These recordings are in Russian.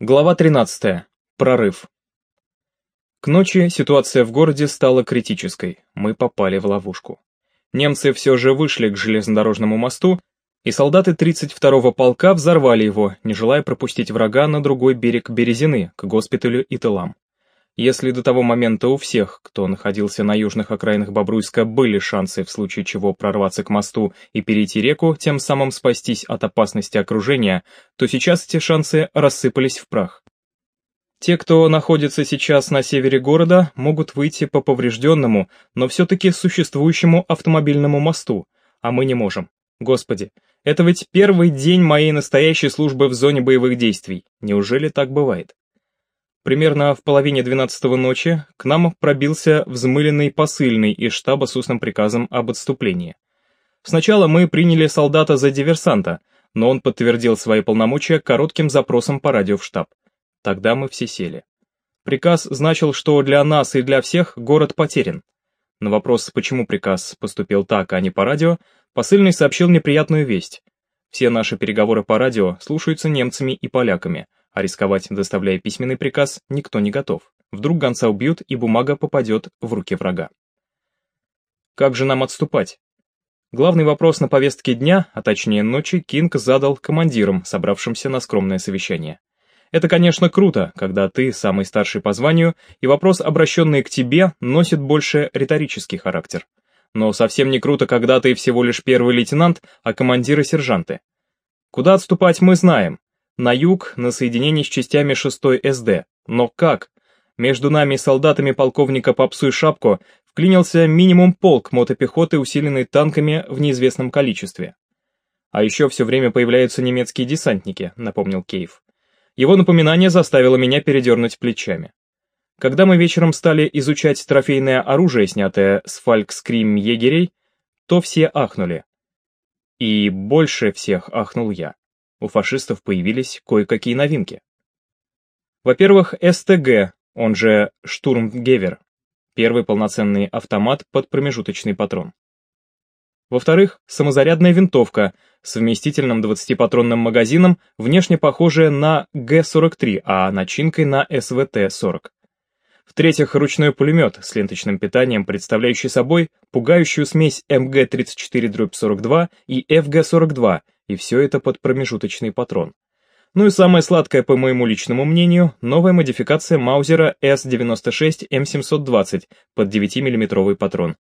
Глава 13. Прорыв. К ночи ситуация в городе стала критической, мы попали в ловушку. Немцы все же вышли к железнодорожному мосту, и солдаты 32-го полка взорвали его, не желая пропустить врага на другой берег Березины, к госпиталю и тылам. Если до того момента у всех, кто находился на южных окраинах Бобруйска, были шансы в случае чего прорваться к мосту и перейти реку, тем самым спастись от опасности окружения, то сейчас эти шансы рассыпались в прах. Те, кто находится сейчас на севере города, могут выйти по поврежденному, но все-таки существующему автомобильному мосту, а мы не можем. Господи, это ведь первый день моей настоящей службы в зоне боевых действий. Неужели так бывает? Примерно в половине двенадцатого ночи к нам пробился взмыленный посыльный из штаба с устным приказом об отступлении. Сначала мы приняли солдата за диверсанта, но он подтвердил свои полномочия коротким запросом по радио в штаб. Тогда мы все сели. Приказ значил, что для нас и для всех город потерян. На вопрос, почему приказ поступил так, а не по радио, посыльный сообщил неприятную весть. Все наши переговоры по радио слушаются немцами и поляками, а рисковать, доставляя письменный приказ, никто не готов. Вдруг гонца убьют, и бумага попадет в руки врага. Как же нам отступать? Главный вопрос на повестке дня, а точнее ночи, Кинг задал командирам, собравшимся на скромное совещание. Это, конечно, круто, когда ты самый старший по званию, и вопрос, обращенный к тебе, носит больше риторический характер. Но совсем не круто, когда ты всего лишь первый лейтенант, а командиры сержанты. Куда отступать мы знаем, на юг, на соединении с частями 6 СД. Но как? Между нами и солдатами полковника Попсу и Шапко вклинился минимум полк мотопехоты, усиленный танками в неизвестном количестве. А еще все время появляются немецкие десантники, напомнил Кейв. Его напоминание заставило меня передернуть плечами. Когда мы вечером стали изучать трофейное оружие, снятое с фалькскрим егерей, то все ахнули. И больше всех ахнул я у фашистов появились кое-какие новинки. Во-первых, СТГ, он же Штурмгевер, первый полноценный автомат под промежуточный патрон. Во-вторых, самозарядная винтовка с вместительным 20-патронным магазином, внешне похожая на Г-43, а начинкой на СВТ-40. В-третьих, ручной пулемет с ленточным питанием, представляющий собой пугающую смесь МГ-34-42 и ФГ-42, и все это под промежуточный патрон. Ну и самое сладкое, по моему личному мнению, новая модификация Маузера С-96 М720 под 9-мм патрон.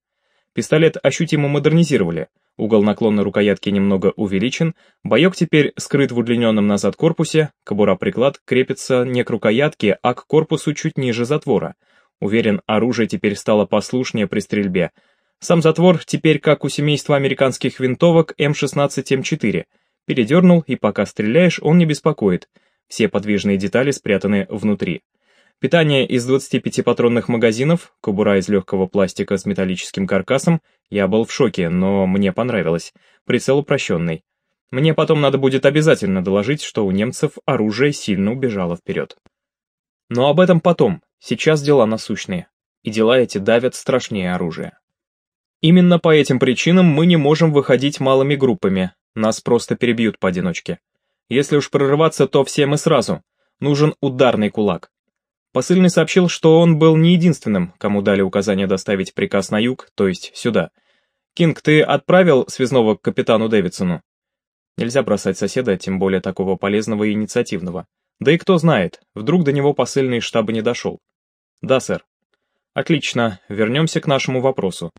Пистолет ощутимо модернизировали, угол наклона рукоятки немного увеличен, боек теперь скрыт в удлиненном назад корпусе, кобура-приклад крепится не к рукоятке, а к корпусу чуть ниже затвора. Уверен, оружие теперь стало послушнее при стрельбе, сам затвор теперь как у семейства американских винтовок М16М4. Передернул, и пока стреляешь, он не беспокоит. Все подвижные детали спрятаны внутри. Питание из 25 патронных магазинов, кобура из легкого пластика с металлическим каркасом, я был в шоке, но мне понравилось. Прицел упрощенный. Мне потом надо будет обязательно доложить, что у немцев оружие сильно убежало вперед. Но об этом потом, сейчас дела насущные. И дела эти давят страшнее оружия. Именно по этим причинам мы не можем выходить малыми группами, нас просто перебьют поодиночке. Если уж прорываться, то все мы сразу. Нужен ударный кулак. Посыльный сообщил, что он был не единственным, кому дали указание доставить приказ на юг, то есть сюда. «Кинг, ты отправил связного к капитану Дэвидсону?» Нельзя бросать соседа, тем более такого полезного и инициативного. Да и кто знает, вдруг до него посыльный штаба не дошел. «Да, сэр». «Отлично, вернемся к нашему вопросу.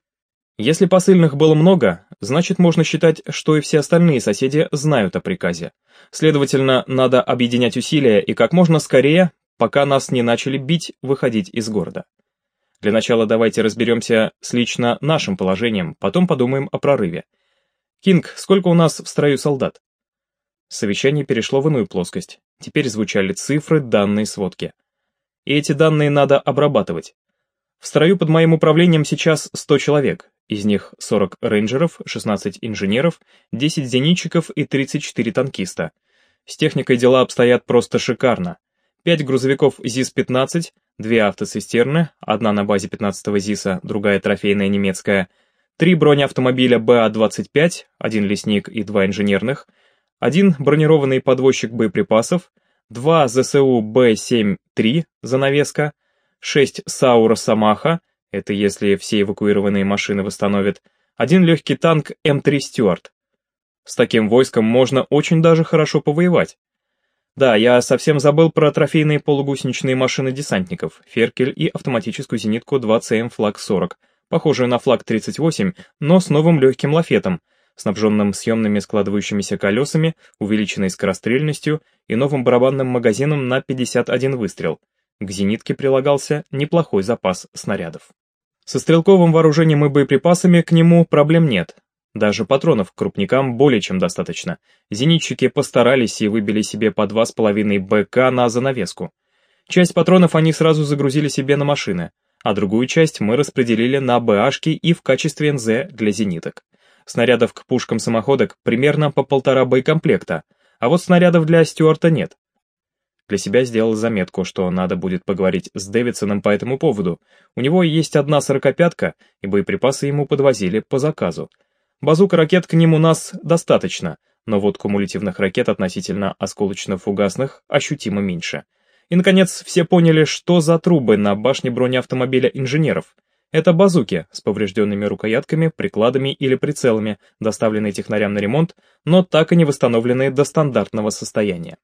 Если посыльных было много, значит можно считать, что и все остальные соседи знают о приказе. Следовательно, надо объединять усилия и как можно скорее, пока нас не начали бить, выходить из города. Для начала давайте разберемся с лично нашим положением, потом подумаем о прорыве. Кинг, сколько у нас в строю солдат? Совещание перешло в иную плоскость. Теперь звучали цифры, данные, сводки. И эти данные надо обрабатывать. В строю под моим управлением сейчас 100 человек, из них 40 рейнджеров, 16 инженеров, 10 зенитчиков и 34 танкиста. С техникой дела обстоят просто шикарно. 5 грузовиков ЗИС-15, 2 автоцистерны, одна на базе 15-го ЗИСа, другая трофейная немецкая, 3 бронеавтомобиля БА-25, один лесник и два инженерных, один бронированный подвозчик боеприпасов, 2 ЗСУ Б-7-3 занавеска, 6 САУ Росомаха, это если все эвакуированные машины восстановят, один легкий танк М3 Стюарт. С таким войском можно очень даже хорошо повоевать. Да, я совсем забыл про трофейные полугусеничные машины десантников, Феркель и автоматическую зенитку 2ЦМ Флаг-40, похожую на Флаг-38, но с новым легким лафетом, снабженным съемными складывающимися колесами, увеличенной скорострельностью и новым барабанным магазином на 51 выстрел. К зенитке прилагался неплохой запас снарядов. Со стрелковым вооружением и боеприпасами к нему проблем нет. Даже патронов к крупникам более чем достаточно. Зенитчики постарались и выбили себе по 2,5 БК на занавеску. Часть патронов они сразу загрузили себе на машины, а другую часть мы распределили на БАшки и в качестве НЗ для зениток. Снарядов к пушкам самоходок примерно по полтора боекомплекта, а вот снарядов для Стюарта нет. Для себя сделал заметку, что надо будет поговорить с Дэвидсоном по этому поводу. У него есть одна сорокопятка, и боеприпасы ему подвозили по заказу. Базука ракет к ним у нас достаточно, но вот кумулятивных ракет относительно осколочно-фугасных ощутимо меньше. И, наконец, все поняли, что за трубы на башне бронеавтомобиля инженеров. Это базуки с поврежденными рукоятками, прикладами или прицелами, доставленные технарям на ремонт, но так и не восстановленные до стандартного состояния.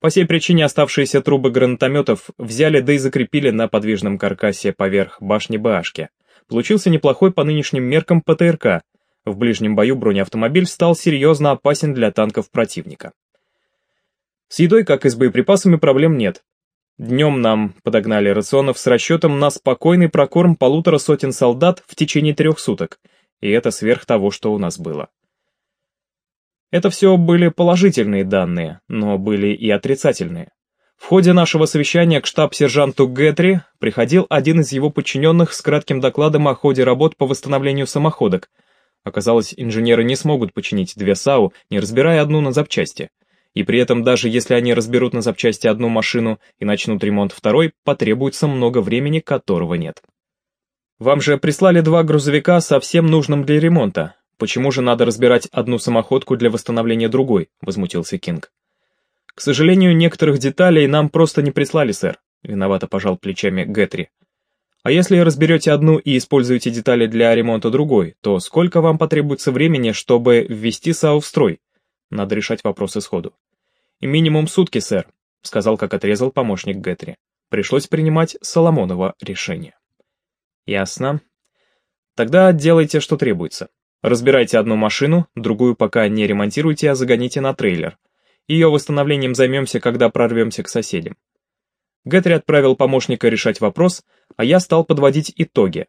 По сей причине оставшиеся трубы гранатометов взяли да и закрепили на подвижном каркасе поверх башни БАшки. Получился неплохой по нынешним меркам ПТРК. В ближнем бою бронеавтомобиль стал серьезно опасен для танков противника. С едой, как и с боеприпасами, проблем нет. Днем нам подогнали рационов с расчетом на спокойный прокорм полутора сотен солдат в течение трех суток, и это сверх того, что у нас было. Это все были положительные данные, но были и отрицательные. В ходе нашего совещания к штаб-сержанту Гетри приходил один из его подчиненных с кратким докладом о ходе работ по восстановлению самоходок. Оказалось, инженеры не смогут починить две САУ, не разбирая одну на запчасти. И при этом даже если они разберут на запчасти одну машину и начнут ремонт второй, потребуется много времени, которого нет. Вам же прислали два грузовика совсем нужным для ремонта. «Почему же надо разбирать одну самоходку для восстановления другой?» — возмутился Кинг. «К сожалению, некоторых деталей нам просто не прислали, сэр», — виновато пожал плечами Гетри. «А если разберете одну и используете детали для ремонта другой, то сколько вам потребуется времени, чтобы ввести САУ в строй? Надо решать вопросы сходу». «И минимум сутки, сэр», — сказал, как отрезал помощник Гетри. Пришлось принимать Соломонова решение. «Ясно. Тогда делайте, что требуется. Разбирайте одну машину, другую пока не ремонтируйте, а загоните на трейлер. Ее восстановлением займемся, когда прорвемся к соседям. Гетри отправил помощника решать вопрос, а я стал подводить итоги.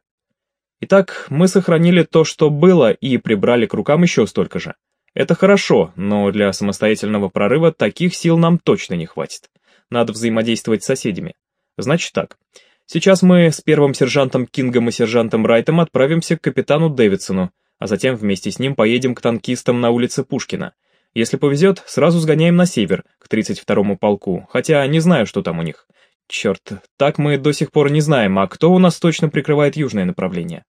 Итак, мы сохранили то, что было, и прибрали к рукам еще столько же. Это хорошо, но для самостоятельного прорыва таких сил нам точно не хватит. Надо взаимодействовать с соседями. Значит так, сейчас мы с первым сержантом Кингом и сержантом Райтом отправимся к капитану Дэвидсону, а затем вместе с ним поедем к танкистам на улице Пушкина. Если повезет, сразу сгоняем на север, к 32-му полку, хотя не знаю, что там у них. Черт, так мы до сих пор не знаем, а кто у нас точно прикрывает южное направление.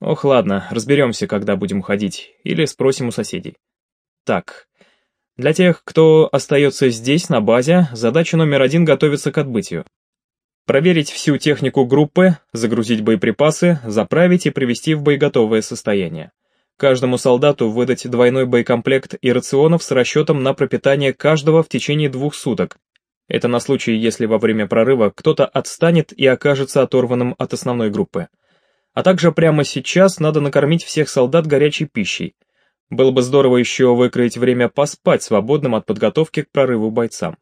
Ох, ладно, разберемся, когда будем ходить, или спросим у соседей. Так, для тех, кто остается здесь, на базе, задача номер один готовиться к отбытию. Проверить всю технику группы, загрузить боеприпасы, заправить и привести в боеготовое состояние. Каждому солдату выдать двойной боекомплект и рационов с расчетом на пропитание каждого в течение двух суток. Это на случай, если во время прорыва кто-то отстанет и окажется оторванным от основной группы. А также прямо сейчас надо накормить всех солдат горячей пищей. Было бы здорово еще выкроить время поспать свободным от подготовки к прорыву бойцам.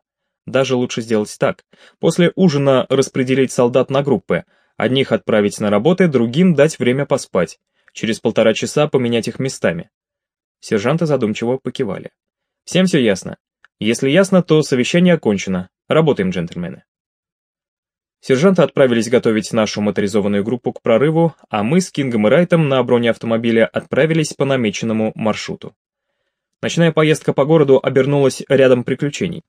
Даже лучше сделать так. После ужина распределить солдат на группы. Одних отправить на работы, другим дать время поспать. Через полтора часа поменять их местами. Сержанты задумчиво покивали. Всем все ясно. Если ясно, то совещание окончено. Работаем, джентльмены. Сержанты отправились готовить нашу моторизованную группу к прорыву, а мы с Кингом и Райтом на бронеавтомобиле отправились по намеченному маршруту. Ночная поездка по городу обернулась рядом приключений.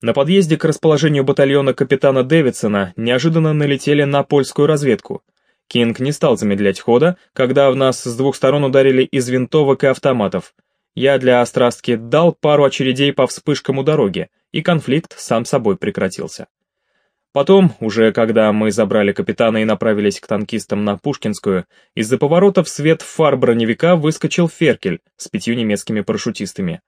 На подъезде к расположению батальона капитана Дэвидсона неожиданно налетели на польскую разведку. Кинг не стал замедлять хода, когда в нас с двух сторон ударили из винтовок и автоматов. Я для острастки дал пару очередей по вспышкам у дороги, и конфликт сам собой прекратился. Потом, уже когда мы забрали капитана и направились к танкистам на Пушкинскую, из-за поворота в свет фар броневика выскочил Феркель с пятью немецкими парашютистами.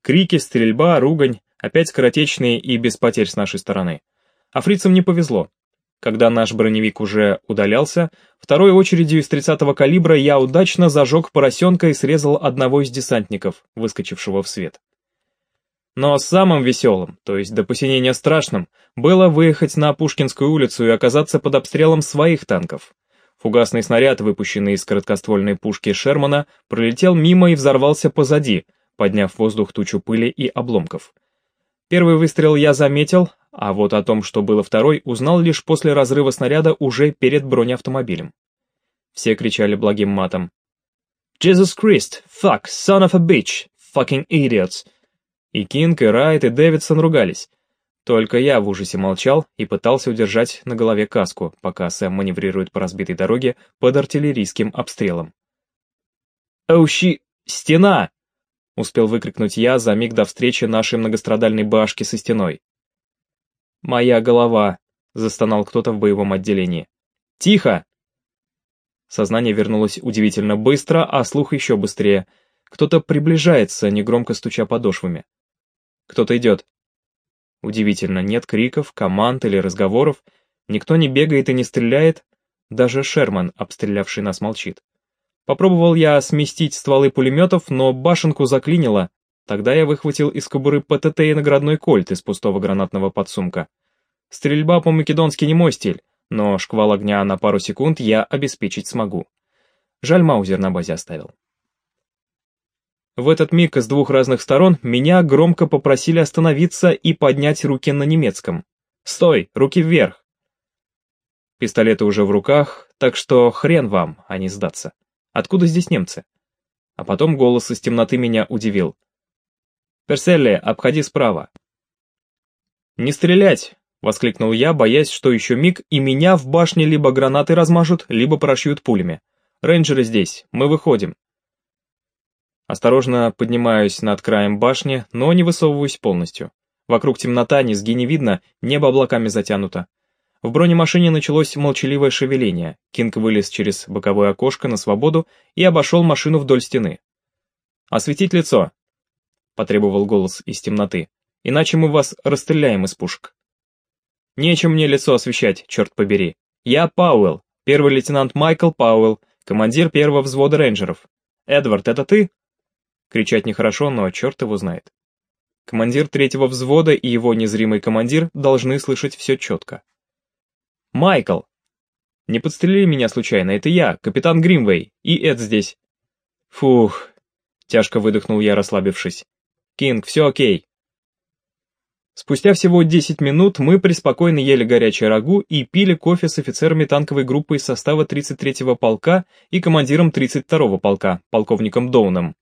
Крики, стрельба, ругань, опять скоротечные и без потерь с нашей стороны. А фрицам не повезло. Когда наш броневик уже удалялся, второй очередью из 30-го калибра я удачно зажег поросенка и срезал одного из десантников, выскочившего в свет. Но самым веселым, то есть до посинения страшным, было выехать на Пушкинскую улицу и оказаться под обстрелом своих танков. Фугасный снаряд, выпущенный из короткоствольной пушки Шермана, пролетел мимо и взорвался позади, подняв в воздух тучу пыли и обломков. Первый выстрел я заметил, а вот о том, что было второй, узнал лишь после разрыва снаряда уже перед бронеавтомобилем. Все кричали благим матом. «Jesus Christ! Fuck! Son of a bitch! Fucking idiots!» И Кинг, и Райт, и Дэвидсон ругались. Только я в ужасе молчал и пытался удержать на голове каску, пока Сэм маневрирует по разбитой дороге под артиллерийским обстрелом. «Оу, щи... Стена!» — успел выкрикнуть я за миг до встречи нашей многострадальной башки со стеной. «Моя голова!» — застонал кто-то в боевом отделении. «Тихо!» Сознание вернулось удивительно быстро, а слух еще быстрее. Кто-то приближается, негромко стуча подошвами. Кто-то идет. Удивительно, нет криков, команд или разговоров, никто не бегает и не стреляет, даже Шерман, обстрелявший нас, молчит. Попробовал я сместить стволы пулеметов, но башенку заклинило, Тогда я выхватил из кобуры ПТТ и наградной кольт из пустого гранатного подсумка. Стрельба по-македонски не мой стиль, но шквал огня на пару секунд я обеспечить смогу. Жаль, Маузер на базе оставил. В этот миг с двух разных сторон меня громко попросили остановиться и поднять руки на немецком. «Стой! Руки вверх!» Пистолеты уже в руках, так что хрен вам, а не сдаться. Откуда здесь немцы? А потом голос из темноты меня удивил. «Перселли, обходи справа». «Не стрелять!» — воскликнул я, боясь, что еще миг, и меня в башне либо гранаты размажут, либо прошьют пулями. «Рейнджеры здесь, мы выходим». Осторожно поднимаюсь над краем башни, но не высовываюсь полностью. Вокруг темнота, низги не видно, небо облаками затянуто. В бронемашине началось молчаливое шевеление. Кинг вылез через боковое окошко на свободу и обошел машину вдоль стены. «Осветить лицо!» — потребовал голос из темноты. «Иначе мы вас расстреляем из пушек». «Нечем мне лицо освещать, черт побери. Я Пауэлл, первый лейтенант Майкл Пауэлл, командир первого взвода рейнджеров. Эдвард, это ты?» Кричать нехорошо, но черт его знает. Командир третьего взвода и его незримый командир должны слышать все четко. «Майкл!» «Не подстрели меня случайно, это я, капитан Гримвей, и Эд здесь». «Фух!» — тяжко выдохнул я, расслабившись. Кинг, все окей. Спустя всего 10 минут мы преспокойно ели горячее рагу и пили кофе с офицерами танковой группы из состава 33-го полка и командиром 32-го полка, полковником Доуном.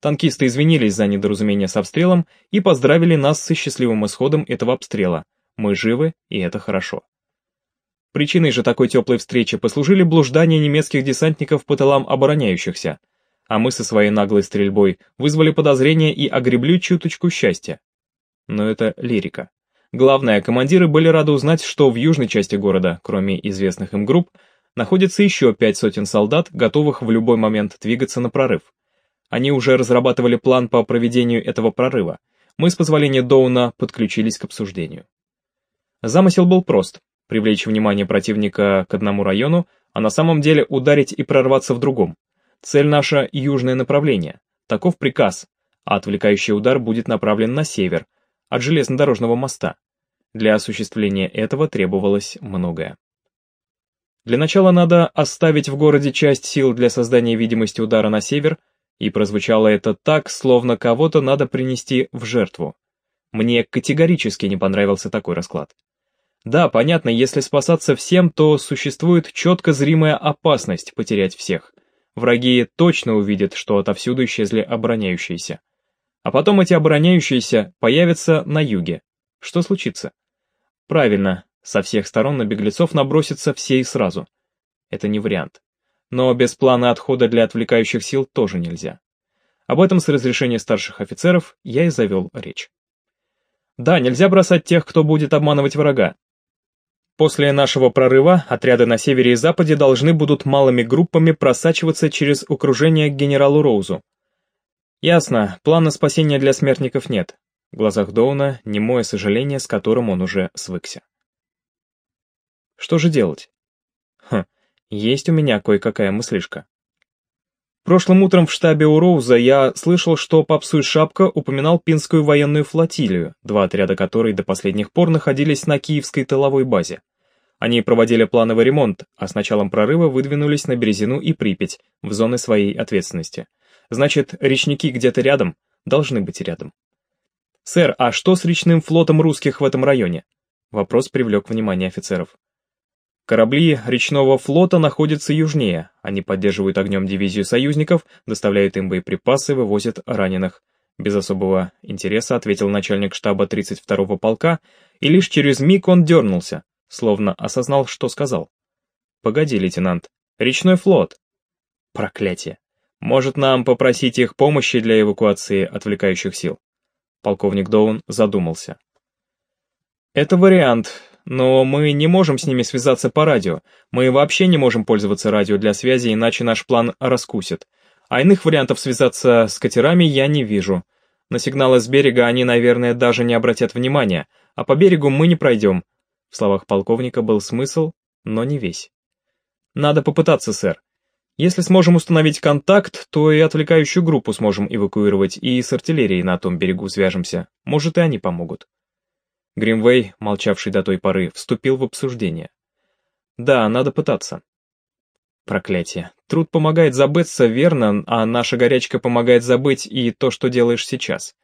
Танкисты извинились за недоразумение с обстрелом и поздравили нас со счастливым исходом этого обстрела. Мы живы, и это хорошо. Причиной же такой теплой встречи послужили блуждания немецких десантников по тылам обороняющихся, а мы со своей наглой стрельбой вызвали подозрение и огребли чуточку счастья. Но это лирика. Главное, командиры были рады узнать, что в южной части города, кроме известных им групп, находится еще пять сотен солдат, готовых в любой момент двигаться на прорыв. Они уже разрабатывали план по проведению этого прорыва. Мы с позволения Доуна подключились к обсуждению. Замысел был прост – привлечь внимание противника к одному району, а на самом деле ударить и прорваться в другом. Цель наша — южное направление. Таков приказ, а отвлекающий удар будет направлен на север, от железнодорожного моста. Для осуществления этого требовалось многое. Для начала надо оставить в городе часть сил для создания видимости удара на север, и прозвучало это так, словно кого-то надо принести в жертву. Мне категорически не понравился такой расклад. Да, понятно, если спасаться всем, то существует четко зримая опасность потерять всех. Враги точно увидят, что отовсюду исчезли обороняющиеся. А потом эти обороняющиеся появятся на юге. Что случится? Правильно, со всех сторон на беглецов набросятся все и сразу. Это не вариант. Но без плана отхода для отвлекающих сил тоже нельзя. Об этом с разрешения старших офицеров я и завел речь. Да, нельзя бросать тех, кто будет обманывать врага. После нашего прорыва отряды на севере и западе должны будут малыми группами просачиваться через окружение к генералу Роузу. Ясно, плана спасения для смертников нет. В глазах Доуна немое сожаление, с которым он уже свыкся. Что же делать? Хм, есть у меня кое-какая мыслишка. Прошлым утром в штабе у Роуза я слышал, что Попсуй Шапка упоминал Пинскую военную флотилию, два отряда которой до последних пор находились на Киевской тыловой базе. Они проводили плановый ремонт, а с началом прорыва выдвинулись на Березину и Припять, в зоны своей ответственности. Значит, речники где-то рядом, должны быть рядом. «Сэр, а что с речным флотом русских в этом районе?» Вопрос привлек внимание офицеров. Корабли речного флота находятся южнее, они поддерживают огнем дивизию союзников, доставляют им боеприпасы, вывозят раненых. Без особого интереса ответил начальник штаба 32-го полка, и лишь через миг он дернулся, словно осознал, что сказал. «Погоди, лейтенант, речной флот!» «Проклятие! Может, нам попросить их помощи для эвакуации отвлекающих сил?» Полковник Доун задумался. «Это вариант, но мы не можем с ними связаться по радио. Мы вообще не можем пользоваться радио для связи, иначе наш план раскусит. А иных вариантов связаться с катерами я не вижу. На сигналы с берега они, наверное, даже не обратят внимания, а по берегу мы не пройдем». В словах полковника был смысл, но не весь. «Надо попытаться, сэр. Если сможем установить контакт, то и отвлекающую группу сможем эвакуировать, и с артиллерией на том берегу свяжемся. Может, и они помогут. Гримвей, молчавший до той поры, вступил в обсуждение. Да, надо пытаться. Проклятие. Труд помогает забыться, верно, а наша горячка помогает забыть и то, что делаешь сейчас.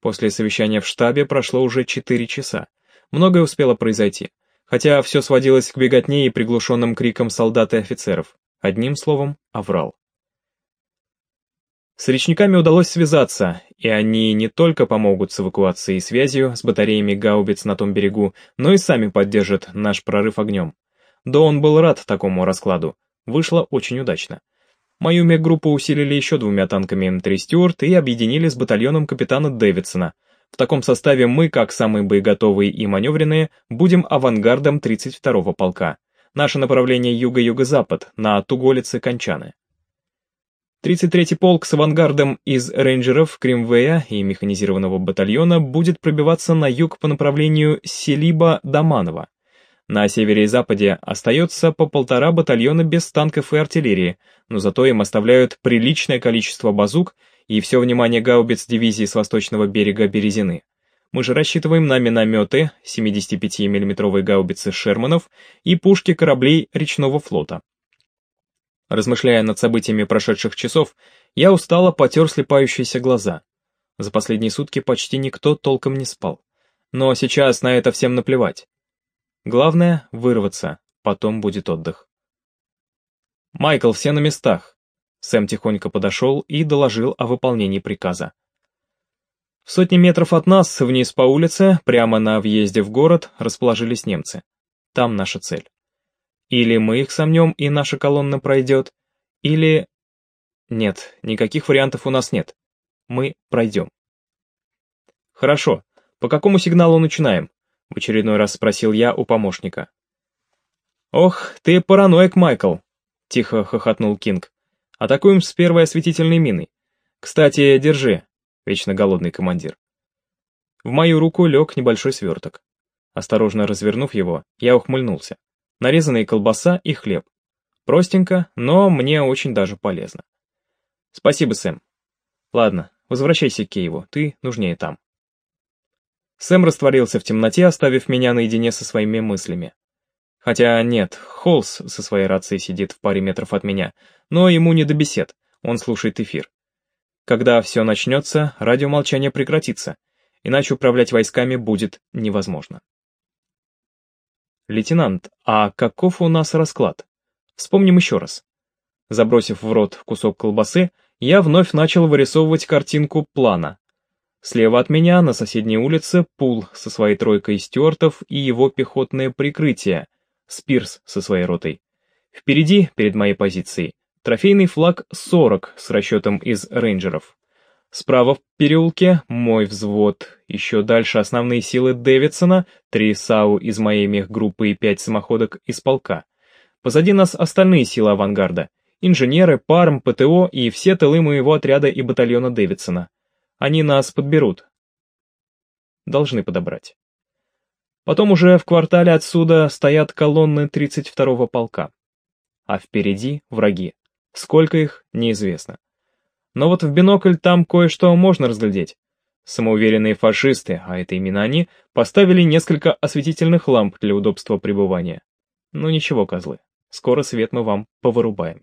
После совещания в штабе прошло уже четыре часа. Многое успело произойти. Хотя все сводилось к беготне и приглушенным крикам солдат и офицеров. Одним словом, оврал. С речниками удалось связаться, и они не только помогут с эвакуацией и связью с батареями гаубиц на том берегу, но и сами поддержат наш прорыв огнем. Да он был рад такому раскладу. Вышло очень удачно. Мою мег-группу усилили еще двумя танками М3 Стюарт и объединили с батальоном капитана Дэвидсона. В таком составе мы, как самые боеготовые и маневренные, будем авангардом 32-го полка. Наше направление юго-юго-запад, на Туголицы-Кончаны. 33-й полк с авангардом из рейнджеров Кримвея и механизированного батальона будет пробиваться на юг по направлению Селиба-Доманова. На севере и западе остается по полтора батальона без танков и артиллерии, но зато им оставляют приличное количество базук и все внимание гаубиц дивизии с восточного берега Березины. Мы же рассчитываем на минометы, 75 миллиметровые гаубицы Шерманов и пушки кораблей речного флота. Размышляя над событиями прошедших часов, я устало потер слепающиеся глаза. За последние сутки почти никто толком не спал. Но сейчас на это всем наплевать. Главное — вырваться, потом будет отдых. «Майкл, все на местах!» Сэм тихонько подошел и доложил о выполнении приказа. В сотни метров от нас, вниз по улице, прямо на въезде в город, расположились немцы. Там наша цель. Или мы их сомнем, и наша колонна пройдет, или... Нет, никаких вариантов у нас нет. Мы пройдем. Хорошо. По какому сигналу начинаем? В очередной раз спросил я у помощника. Ох, ты параноик, Майкл, тихо хохотнул Кинг. Атакуем с первой осветительной миной. Кстати, держи, вечно голодный командир. В мою руку лег небольшой сверток. Осторожно развернув его, я ухмыльнулся. Нарезанная колбаса и хлеб. Простенько, но мне очень даже полезно. Спасибо, Сэм. Ладно, возвращайся к Киеву, ты нужнее там. Сэм растворился в темноте, оставив меня наедине со своими мыслями. Хотя нет, Холс со своей рацией сидит в паре метров от меня, но ему не до бесед, он слушает эфир. Когда все начнется, радиомолчание прекратится, иначе управлять войсками будет невозможно. «Лейтенант, а каков у нас расклад? Вспомним еще раз». Забросив в рот кусок колбасы, я вновь начал вырисовывать картинку плана. Слева от меня, на соседней улице, Пул со своей тройкой стюартов и его пехотное прикрытие, Спирс со своей ротой. Впереди, перед моей позицией, Трофейный флаг 40 с расчетом из рейнджеров. Справа в переулке мой взвод, еще дальше основные силы Дэвидсона, три САУ из моей мехгруппы и пять самоходок из полка. Позади нас остальные силы авангарда, инженеры, ПАРМ, ПТО и все тылы моего отряда и батальона Дэвидсона. Они нас подберут. Должны подобрать. Потом уже в квартале отсюда стоят колонны 32-го полка. А впереди враги. Сколько их, неизвестно. Но вот в бинокль там кое-что можно разглядеть. Самоуверенные фашисты, а это именно они, поставили несколько осветительных ламп для удобства пребывания. Ну ничего, козлы, скоро свет мы вам повырубаем.